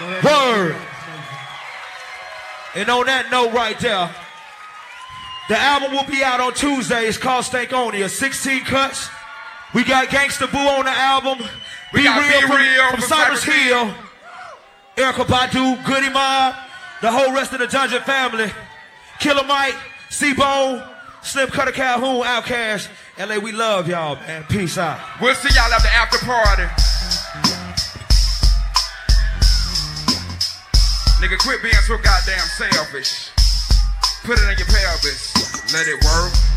Word. And on that note right there, the album will be out on Tuesday. It's called Stankonia. 16 cuts. We got Gangsta Boo on the album. We Be got Real Be from, Real from from Cypress Cypress Hill. Erykah Badu, Goodie Mob, the whole rest of the Dungeon family. Killer Mike, C-Bone, Slim Cutter Calhoun, Outkast. LA, we love y'all, man. Peace out. We'll see y'all at the after party. Nigga, quit being so goddamn selfish. Put it in your pelvis. Let it work.